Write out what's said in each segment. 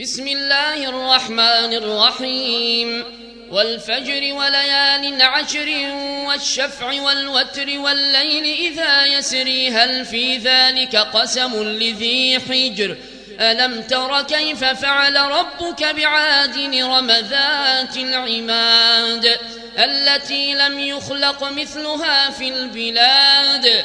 بسم الله الرحمن الرحيم. والفجر وليال عشر والشفع والوتر والليل إذا يسري هل في ذلك قسم لذي حجر؟ ألم تر كيف فعل ربك بعاد رمذات العماد؟ التي لم يخلق مثلها في البلاد.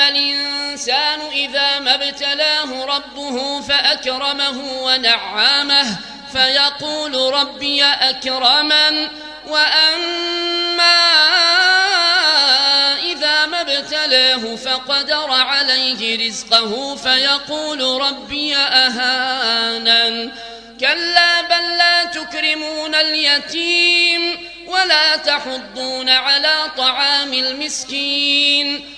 الإنسان إذا ما ابتلاه ربه فأكرمه ونعمه فيقول ربي أكرمن وأما إذا ما ابتلاه فقدر عليه رزقه فيقول ربي أهانن كلا بل لا تكرمون اليتيم ولا تحضون على طعام المسكين.